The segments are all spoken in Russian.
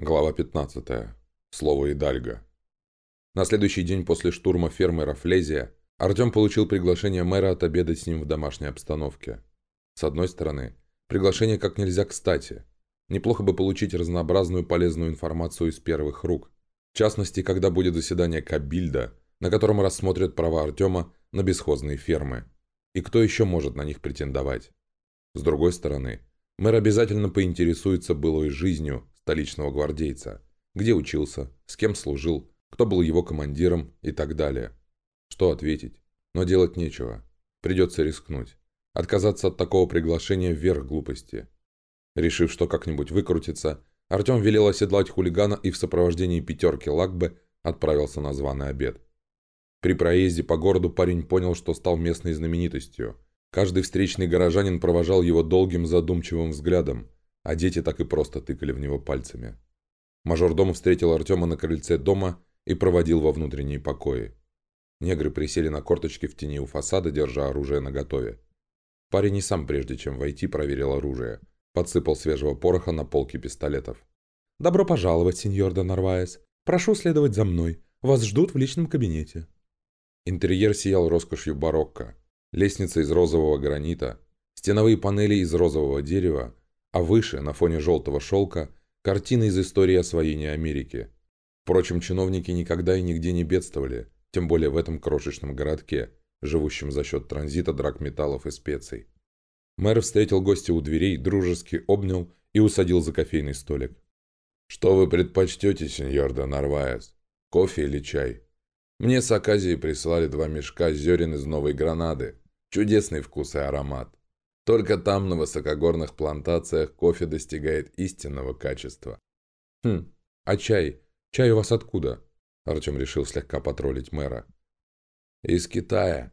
Глава 15. Слово Идальго. На следующий день после штурма фермы Рафлезия Артем получил приглашение мэра отобедать с ним в домашней обстановке. С одной стороны, приглашение как нельзя кстати. Неплохо бы получить разнообразную полезную информацию из первых рук. В частности, когда будет заседание Кабильда, на котором рассмотрят права Артема на бесхозные фермы. И кто еще может на них претендовать. С другой стороны, мэр обязательно поинтересуется былой жизнью столичного гвардейца. Где учился, с кем служил, кто был его командиром и так далее. Что ответить? Но делать нечего. Придется рискнуть. Отказаться от такого приглашения вверх глупости. Решив, что как-нибудь выкрутиться, Артем велел оседлать хулигана и в сопровождении пятерки Лакбе отправился на званый обед. При проезде по городу парень понял, что стал местной знаменитостью. Каждый встречный горожанин провожал его долгим задумчивым взглядом, а дети так и просто тыкали в него пальцами. Мажордом встретил Артема на крыльце дома и проводил во внутренние покои. Негры присели на корточки в тени у фасада, держа оружие наготове. Парень и сам, прежде чем войти, проверил оружие. Подсыпал свежего пороха на полки пистолетов. «Добро пожаловать, сеньор де Нарваес. Прошу следовать за мной. Вас ждут в личном кабинете». Интерьер сиял роскошью барокко. Лестница из розового гранита, стеновые панели из розового дерева, а выше, на фоне желтого шелка, картины из истории освоения Америки. Впрочем, чиновники никогда и нигде не бедствовали, тем более в этом крошечном городке, живущем за счет транзита драгметаллов и специй. Мэр встретил гостя у дверей, дружески обнял и усадил за кофейный столик. «Что вы предпочтете, сеньор де Нарваес? Кофе или чай? Мне с Аказии прислали два мешка зерен из Новой Гранады. Чудесный вкус и аромат. Только там, на высокогорных плантациях, кофе достигает истинного качества. «Хм, а чай? Чай у вас откуда?» Артем решил слегка потроллить мэра. «Из Китая.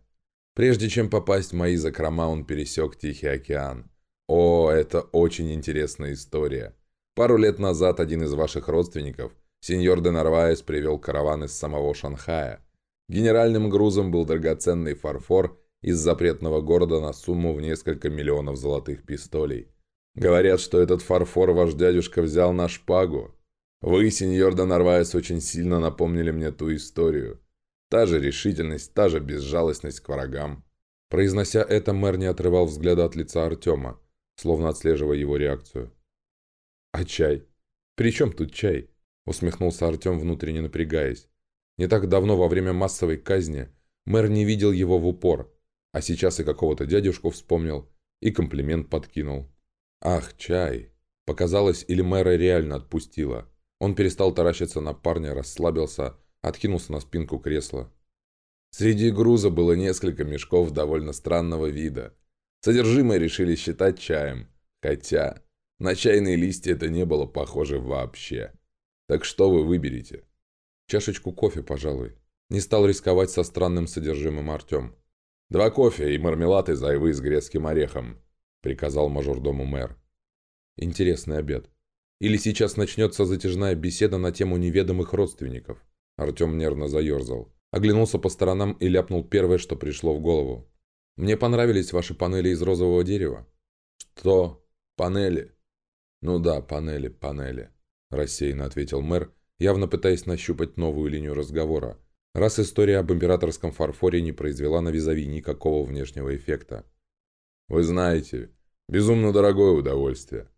Прежде чем попасть в мои закрома, он пересек Тихий океан. О, это очень интересная история. Пару лет назад один из ваших родственников, сеньор де Нарваес, привел караван из самого Шанхая. Генеральным грузом был драгоценный фарфор из запретного города на сумму в несколько миллионов золотых пистолей. Говорят, что этот фарфор ваш дядюшка взял на шпагу. Вы, сеньор де Нарваес, очень сильно напомнили мне ту историю. Та же решительность, та же безжалостность к врагам. Произнося это, мэр не отрывал взгляда от лица Артема, словно отслеживая его реакцию. «А чай? При чем тут чай?» — усмехнулся Артем, внутренне напрягаясь. Не так давно, во время массовой казни, мэр не видел его в упор, а сейчас и какого-то дядюшку вспомнил, и комплимент подкинул. Ах, чай. Показалось, или мэра реально отпустила. Он перестал таращиться на парня, расслабился, откинулся на спинку кресла. Среди груза было несколько мешков довольно странного вида. Содержимое решили считать чаем, хотя на чайные листья это не было похоже вообще. Так что вы выберете? Чашечку кофе, пожалуй. Не стал рисковать со странным содержимым Артем. «Два кофе и мармелад из айвы с грецким орехом», — приказал мажордому мэр. «Интересный обед. Или сейчас начнется затяжная беседа на тему неведомых родственников?» Артем нервно заерзал. Оглянулся по сторонам и ляпнул первое, что пришло в голову. «Мне понравились ваши панели из розового дерева». «Что? Панели?» «Ну да, панели, панели», – рассеянно ответил мэр, явно пытаясь нащупать новую линию разговора, раз история об императорском фарфоре не произвела на визави никакого внешнего эффекта. «Вы знаете, безумно дорогое удовольствие».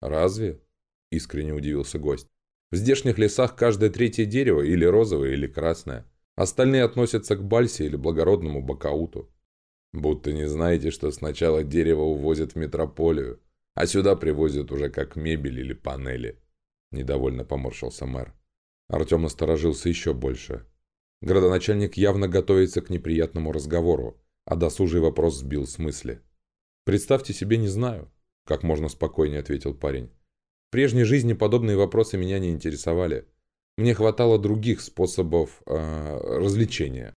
«Разве?» – искренне удивился гость. «В здешних лесах каждое третье дерево или розовое, или красное. Остальные относятся к бальсе или благородному бакауту». «Будто не знаете, что сначала дерево увозят в метрополию, а сюда привозят уже как мебель или панели», – недовольно поморщился мэр. Артем насторожился еще больше. Градоначальник явно готовится к неприятному разговору, а досужий вопрос сбил с мысли. «Представьте себе, не знаю», – как можно спокойнее ответил парень. «В прежней жизни подобные вопросы меня не интересовали. Мне хватало других способов э, развлечения».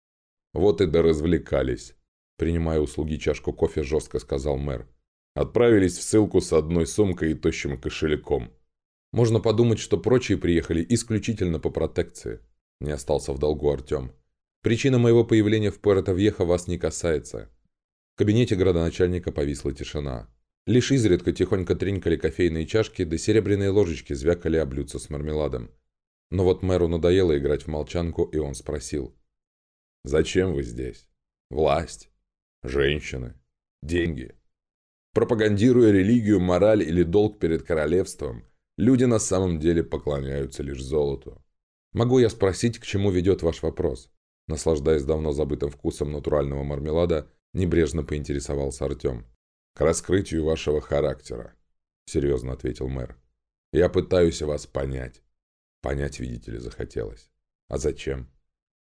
«Вот и доразвлекались», – принимая услуги чашку кофе, жестко сказал мэр. «Отправились в ссылку с одной сумкой и тощим кошельком». Можно подумать, что прочие приехали исключительно по протекции. Не остался в долгу Артем. Причина моего появления в Пуэрто-Вьехо вас не касается. В кабинете градоначальника повисла тишина. Лишь изредка тихонько тринкали кофейные чашки, да серебряные ложечки звякали о блюдце с мармеладом. Но вот мэру надоело играть в молчанку, и он спросил. «Зачем вы здесь? Власть? Женщины? Деньги?» Пропагандируя религию, мораль или долг перед королевством, люди на самом деле поклоняются лишь золоту. Могу я спросить, к чему ведет ваш вопрос? Наслаждаясь давно забытым вкусом натурального мармелада, небрежно поинтересовался Артем. «К раскрытию вашего характера», — серьезно ответил мэр. «Я пытаюсь вас понять». Понять, видите ли, захотелось. А зачем?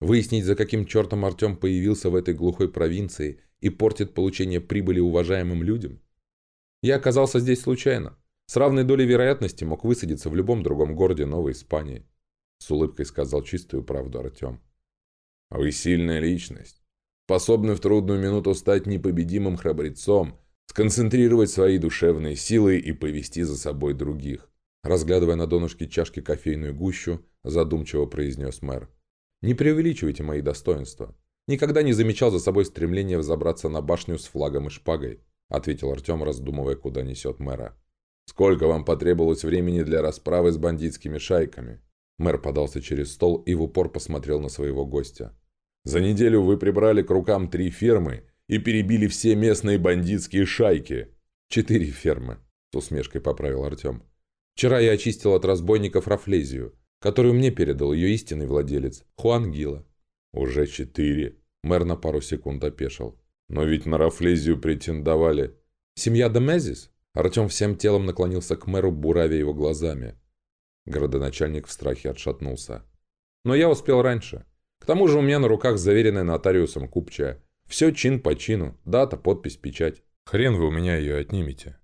Выяснить, за каким чертом Артем появился в этой глухой провинции и портит получение прибыли уважаемым людям? Я оказался здесь случайно. С равной долей вероятности мог высадиться в любом другом городе Новой Испании. С улыбкой сказал чистую правду Артем. Вы сильная личность. Способны в трудную минуту стать непобедимым храбрецом, сконцентрировать свои душевные силы и повести за собой других. Разглядывая на донышке чашки кофейную гущу, задумчиво произнес мэр. «Не преувеличивайте мои достоинства. Никогда не замечал за собой стремление взобраться на башню с флагом и шпагой. — ответил Артем, раздумывая, куда несет мэра. «Сколько вам потребовалось времени для расправы с бандитскими шайками?» Мэр подался через стол и в упор посмотрел на своего гостя. «За неделю вы прибрали к рукам три фермы и перебили все местные бандитские шайки». «Четыре фермы», — с усмешкой поправил Артем. «Вчера я очистил от разбойников Рафлезию, которую мне передал ее истинный владелец, Хуан Гила». «Уже четыре», — мэр на пару секунд опешил. Но ведь на Рафлезию претендовали. Семья Демезис? Артем всем телом наклонился к мэру, буравя его глазами. Городоначальник в страхе отшатнулся. Но я успел раньше. К тому же у меня на руках заверенная нотариусом купчая. Все чин по чину. Дата, подпись, печать. Хрен вы у меня ее отнимете.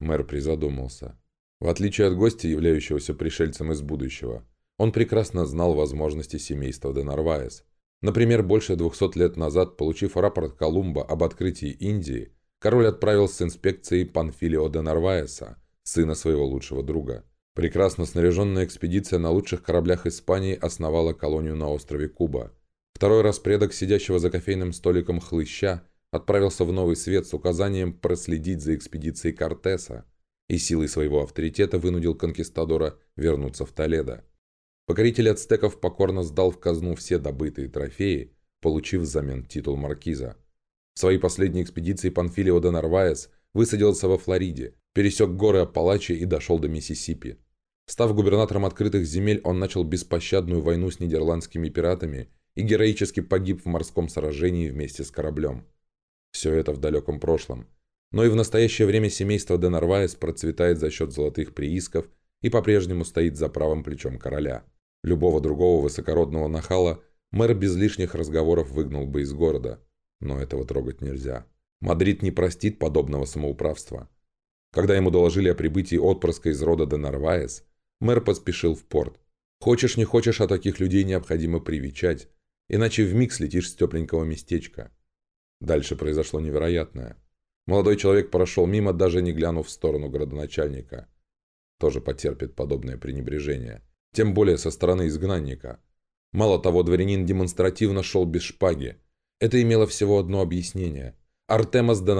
Мэр призадумался. В отличие от гостя, являющегося пришельцем из будущего, он прекрасно знал возможности семейства де Нарваес. Например, больше 200 лет назад, получив рапорт Колумба об открытии Индии, король отправился с инспекцией Панфилио де сына своего лучшего друга. Прекрасно снаряженная экспедиция на лучших кораблях Испании основала колонию на острове Куба. Второй раз предок сидящего за кофейным столиком хлыща отправился в Новый Свет с указанием проследить за экспедицией Кортеса и силой своего авторитета вынудил конкистадора вернуться в Толедо. Покоритель ацтеков покорно сдал в казну все добытые трофеи, получив взамен титул маркиза. В своей последней экспедиции Панфилио де Нарваес высадился во Флориде, пересек горы Апалачи и дошел до Миссисипи. Став губернатором открытых земель, он начал беспощадную войну с нидерландскими пиратами и героически погиб в морском сражении вместе с кораблем. Все это в далеком прошлом. Но и в настоящее время семейство де Нарваес процветает за счет золотых приисков и по-прежнему стоит за правым плечом короля. Любого другого высокородного нахала мэр без лишних разговоров выгнал бы из города. Но этого трогать нельзя. Мадрид не простит подобного самоуправства. Когда ему доложили о прибытии отпрыска из рода де Нарваес, мэр поспешил в порт. Хочешь не хочешь, а таких людей необходимо привечать, иначе вмиг слетишь с тепленького местечка. Дальше произошло невероятное. Молодой человек прошел мимо, даже не глянув в сторону городоначальника. Тоже потерпит подобное пренебрежение тем более со стороны изгнанника. Мало того, дворянин демонстративно шел без шпаги. Это имело всего одно объяснение. Артемас де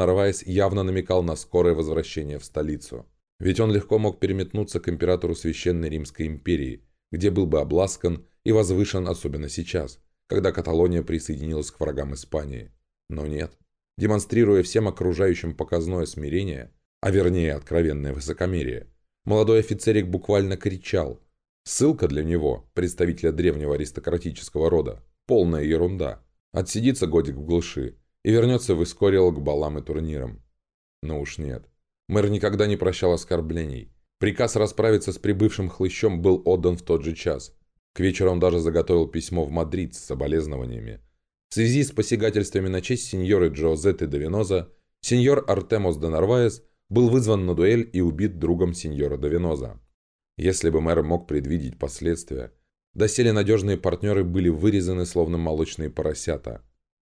явно намекал на скорое возвращение в столицу. Ведь он легко мог переметнуться к императору Священной Римской империи, где был бы обласкан и возвышен особенно сейчас, когда Каталония присоединилась к врагам Испании. Но нет. Демонстрируя всем окружающим показное смирение, а вернее откровенное высокомерие, молодой офицерик буквально кричал, Ссылка для него, представителя древнего аристократического рода, полная ерунда. Отсидится годик в глуши и вернется в Искориал к балам и турнирам. Но уж нет. Мэр никогда не прощал оскорблений. Приказ расправиться с прибывшим хлыщом был отдан в тот же час. К вечеру он даже заготовил письмо в Мадрид с соболезнованиями. В связи с посягательствами на честь сеньоры Джозетты де Веноза, сеньор Артемос де Нарваес был вызван на дуэль и убит другом сеньора де Веноза. Если бы мэр мог предвидеть последствия, доселе надежные партнеры были вырезаны, словно молочные поросята.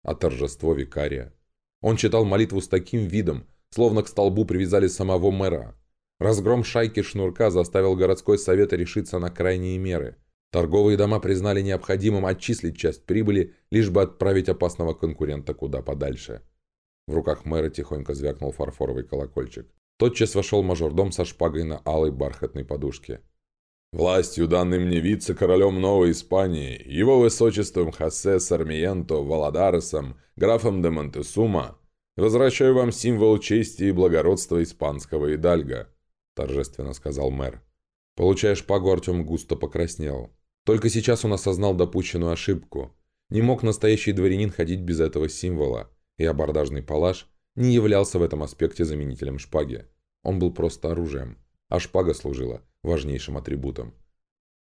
А торжество викария. Он читал молитву с таким видом, словно к столбу привязали самого мэра. Разгром шайки Шнурка заставил городской совет решиться на крайние меры. Торговые дома признали необходимым отчислить часть прибыли, лишь бы отправить опасного конкурента куда подальше. В руках мэра тихонько звякнул фарфоровый колокольчик. Тотчас вошел мажордом со шпагой на алой бархатной подушке. «Властью, данной мне вице-королем Новой Испании, его высочеством Хосе Сармиенто Валадаресом, графом де Монтесума, возвращаю вам символ чести и благородства испанского идальга», торжественно сказал мэр. Получая шпагу, Артем густо покраснел. Только сейчас он осознал допущенную ошибку. Не мог настоящий дворянин ходить без этого символа, и абордажный палаш не являлся в этом аспекте заменителем шпаги. Он был просто оружием, а шпага служила важнейшим атрибутом.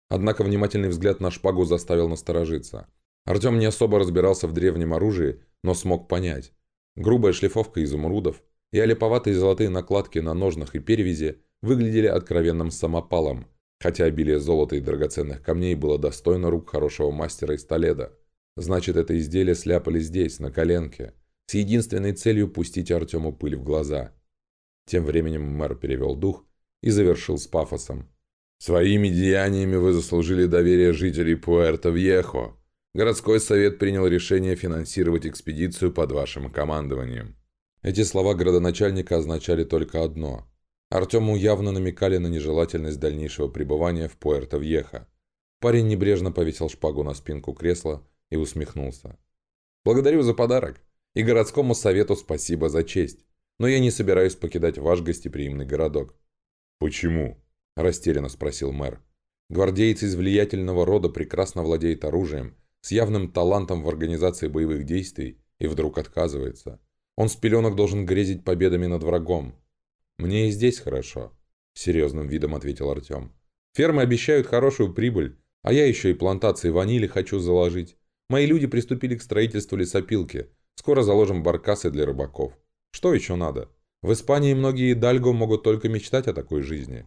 Однако внимательный взгляд на шпагу заставил насторожиться. Артем не особо разбирался в древнем оружии, но смог понять. Грубая шлифовка изумрудов и олиповатые золотые накладки на ножнах и перевязи выглядели откровенным самопалом, хотя обилие золота и драгоценных камней было достойно рук хорошего мастера из Толеда. Значит, это изделие сляпали здесь, на коленке, с единственной целью пустить Артему пыль в глаза. Тем временем мэр перевел дух и завершил с пафосом. «Своими деяниями вы заслужили доверие жителей Пуэрто-Вьехо. Городской совет принял решение финансировать экспедицию под вашим командованием». Эти слова градоначальника означали только одно. Артему явно намекали на нежелательность дальнейшего пребывания в Пуэрто-Вьехо. Парень небрежно повесил шпагу на спинку кресла и усмехнулся. «Благодарю за подарок, и городскому совету спасибо за честь, но я не собираюсь покидать ваш гостеприимный городок». «Почему?» – растерянно спросил мэр. Гвардеец из влиятельного рода прекрасно владеет оружием, с явным талантом в организации боевых действий, и вдруг отказывается. Он с пеленок должен грезить победами над врагом. «Мне и здесь хорошо», – серьезным видом ответил Артем. «Фермы обещают хорошую прибыль, а я еще и плантации ванили хочу заложить. Мои люди приступили к строительству лесопилки. Скоро заложим баркасы для рыбаков. Что еще надо? В Испании многие дальго могут только мечтать о такой жизни.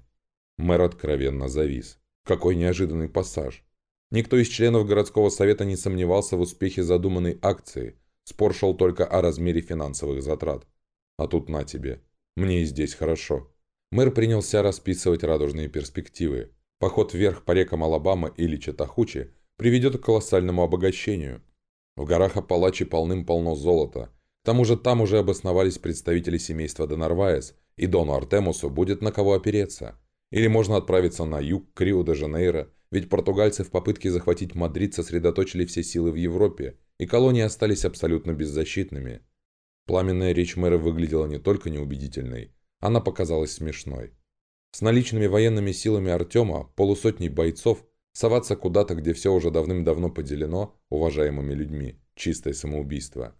Мэр откровенно завис. Какой неожиданный пассаж. Никто из членов городского совета не сомневался в успехе задуманной акции. Спор шел только о размере финансовых затрат. А тут на тебе. Мне и здесь хорошо. Мэр принялся расписывать радужные перспективы. Поход вверх по рекам Алабама или Чатахучи приведет к колоссальному обогащению. В горах Апалачи полным-полно золота. К тому же там уже обосновались представители семейства до Нарваес, и Дону Артемусу будет на кого опереться. Или можно отправиться на юг, к Рио-де-Жанейро, ведь португальцы в попытке захватить Мадрид сосредоточили все силы в Европе, и колонии остались абсолютно беззащитными. Пламенная речь мэра выглядела не только неубедительной, она показалась смешной. С наличными военными силами Артема, полусотней бойцов, Соваться куда-то, где все уже давным-давно поделено уважаемыми людьми. Чистое самоубийство.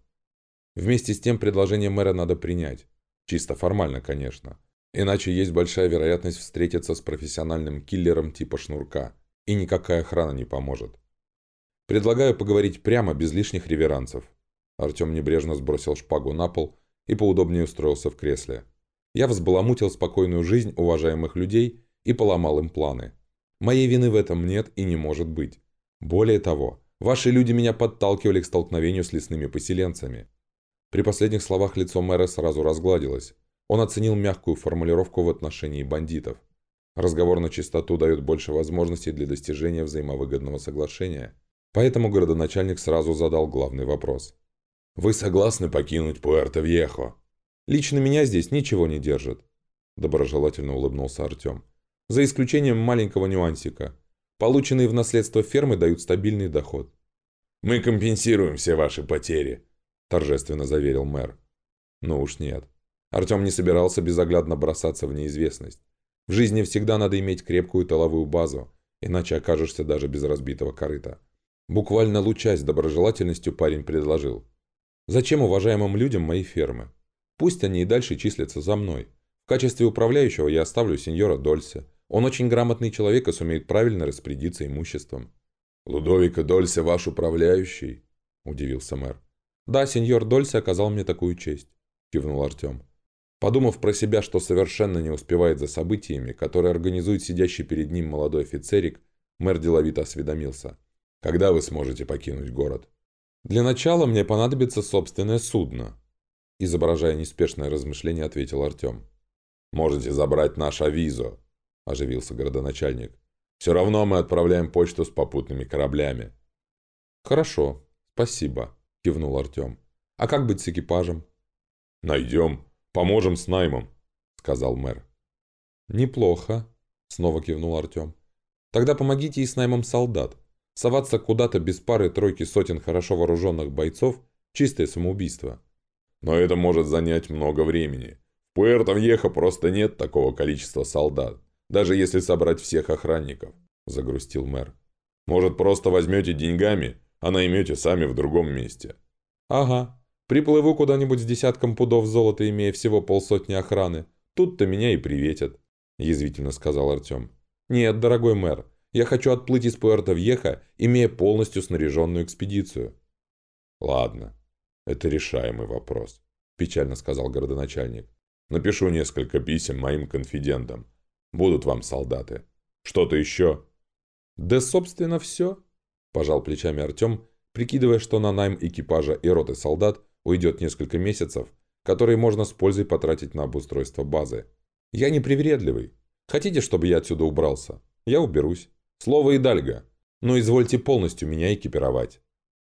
Вместе с тем предложение мэра надо принять. Чисто формально, конечно. Иначе есть большая вероятность встретиться с профессиональным киллером типа Шнурка. И никакая охрана не поможет. Предлагаю поговорить прямо, без лишних реверансов. Артем небрежно сбросил шпагу на пол и поудобнее устроился в кресле. Я взбаламутил спокойную жизнь уважаемых людей и поломал им планы. Моей вины в этом нет и не может быть. Более того, ваши люди меня подталкивали к столкновению с лесными поселенцами. При последних словах лицо мэра сразу разгладилось. Он оценил мягкую формулировку в отношении бандитов. Разговор на чистоту дает больше возможностей для достижения взаимовыгодного соглашения. Поэтому городоначальник сразу задал главный вопрос. «Вы согласны покинуть Пуэрто-Вьехо?» «Лично меня здесь ничего не держит», – доброжелательно улыбнулся Артем. За исключением маленького нюансика. Полученные в наследство фермы дают стабильный доход. «Мы компенсируем все ваши потери», – торжественно заверил мэр. Ну уж нет. Артем не собирался безоглядно бросаться в неизвестность. В жизни всегда надо иметь крепкую тыловую базу, иначе окажешься даже без разбитого корыта. Буквально лучась доброжелательностью парень предложил. «Зачем уважаемым людям мои фермы? Пусть они и дальше числятся за мной. В качестве управляющего я оставлю сеньора Дольсе. Он очень грамотный человек и сумеет правильно распорядиться имуществом». «Лудовика Дольсе ваш управляющий?» – удивился мэр. «Да, сеньор Дольсе оказал мне такую честь», – кивнул Артем. Подумав про себя, что совершенно не успевает за событиями, которые организует сидящий перед ним молодой офицерик, мэр деловито осведомился. «Когда вы сможете покинуть город?» «Для начала мне понадобится собственное судно», – изображая неспешное размышление, ответил Артем. «Можете забрать наш авизо», – оживился городоначальник. «Все равно мы отправляем почту с попутными кораблями». «Хорошо, спасибо», – кивнул Артем. «А как быть с экипажем?» «Найдем. Поможем с наймом», – сказал мэр. «Неплохо», — снова кивнул Артем. «Тогда помогите и с наймом солдат. Соваться куда-то без пары тройки сотен хорошо вооруженных бойцов – чистое самоубийство». «Но это может занять много времени. В Пуэрто-Вьехо просто нет такого количества солдат, даже если собрать всех охранников», – загрустил мэр. «Может, просто возьмете деньгами, а наймете сами в другом месте?» «Ага. Приплыву куда-нибудь с десятком пудов золота, имея всего полсотни охраны. Тут-то меня и приветят» язвительно сказал Артем. «Нет, дорогой мэр, я хочу отплыть из Пуэрто-Вьеха, имея полностью снаряженную экспедицию». «Ладно, это решаемый вопрос», – печально сказал городоначальник. «Напишу несколько писем моим конфидентам. Будут вам солдаты. Что-то еще?» «Да, собственно, все», – пожал плечами Артем, прикидывая, что на найм экипажа и роты солдат уйдет несколько месяцев, которые можно с пользой потратить на обустройство базы. Я не привередливый. Хотите, чтобы я отсюда убрался? Я уберусь. Слово Идальга. Но извольте полностью меня экипировать.